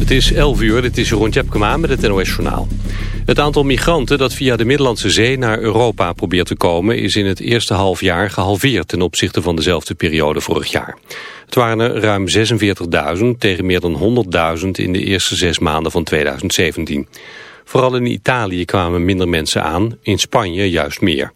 Het is 11 uur, dit is Jeroen Tjepkema met het NOS Journaal. Het aantal migranten dat via de Middellandse Zee naar Europa probeert te komen... is in het eerste halfjaar gehalveerd ten opzichte van dezelfde periode vorig jaar. Het waren er ruim 46.000 tegen meer dan 100.000 in de eerste zes maanden van 2017. Vooral in Italië kwamen minder mensen aan, in Spanje juist meer.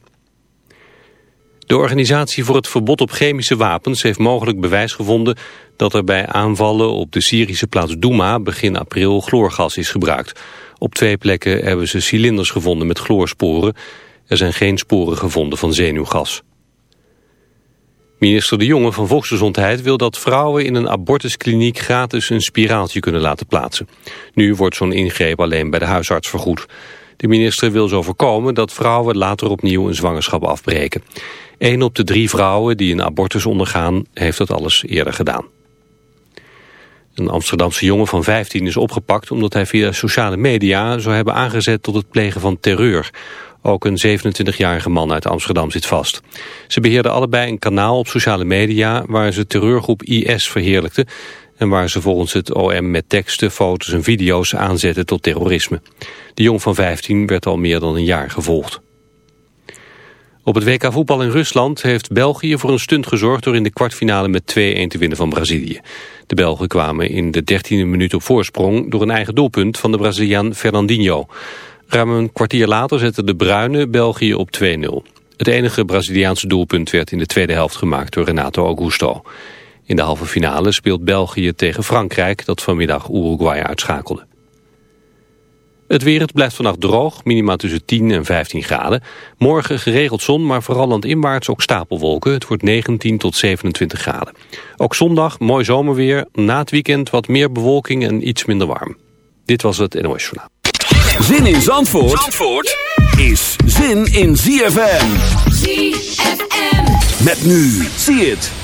De organisatie voor het verbod op chemische wapens heeft mogelijk bewijs gevonden dat er bij aanvallen op de Syrische plaats Douma begin april chloorgas is gebruikt. Op twee plekken hebben ze cilinders gevonden met chloorsporen. Er zijn geen sporen gevonden van zenuwgas. Minister De Jonge van Volksgezondheid wil dat vrouwen in een abortuskliniek gratis een spiraaltje kunnen laten plaatsen. Nu wordt zo'n ingreep alleen bij de huisarts vergoed. De minister wil zo voorkomen dat vrouwen later opnieuw een zwangerschap afbreken. Een op de drie vrouwen die een abortus ondergaan heeft dat alles eerder gedaan. Een Amsterdamse jongen van 15 is opgepakt omdat hij via sociale media zou hebben aangezet tot het plegen van terreur. Ook een 27-jarige man uit Amsterdam zit vast. Ze beheerden allebei een kanaal op sociale media waar ze terreurgroep IS verheerlijkten en waar ze volgens het OM met teksten, foto's en video's aanzetten tot terrorisme. De jong van 15 werd al meer dan een jaar gevolgd. Op het WK voetbal in Rusland heeft België voor een stunt gezorgd... door in de kwartfinale met 2-1 te winnen van Brazilië. De Belgen kwamen in de 13e minuut op voorsprong... door een eigen doelpunt van de Braziliaan Fernandinho. Ruim een kwartier later zette de Bruine België op 2-0. Het enige Braziliaanse doelpunt werd in de tweede helft gemaakt door Renato Augusto. In de halve finale speelt België tegen Frankrijk... dat vanmiddag Uruguay uitschakelde. Het weer, het blijft vannacht droog, minima tussen 10 en 15 graden. Morgen geregeld zon, maar vooral landinwaarts ook stapelwolken. Het wordt 19 tot 27 graden. Ook zondag mooi zomerweer, na het weekend wat meer bewolking en iets minder warm. Dit was het NOS Journaal. Zin in Zandvoort, Zandvoort is zin in ZFM. ZFM. Met nu, zie het.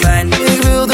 fijn. Ik wil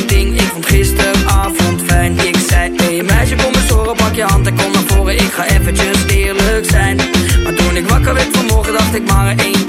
ga eventjes eerlijk zijn. Maar toen ik wakker werd vanmorgen, dacht ik maar één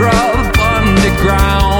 drove underground.